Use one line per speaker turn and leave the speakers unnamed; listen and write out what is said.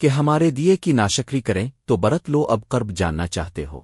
کہ ہمارے دیے کی ناشکری کریں تو برت لو اب قرب جاننا چاہتے ہو۔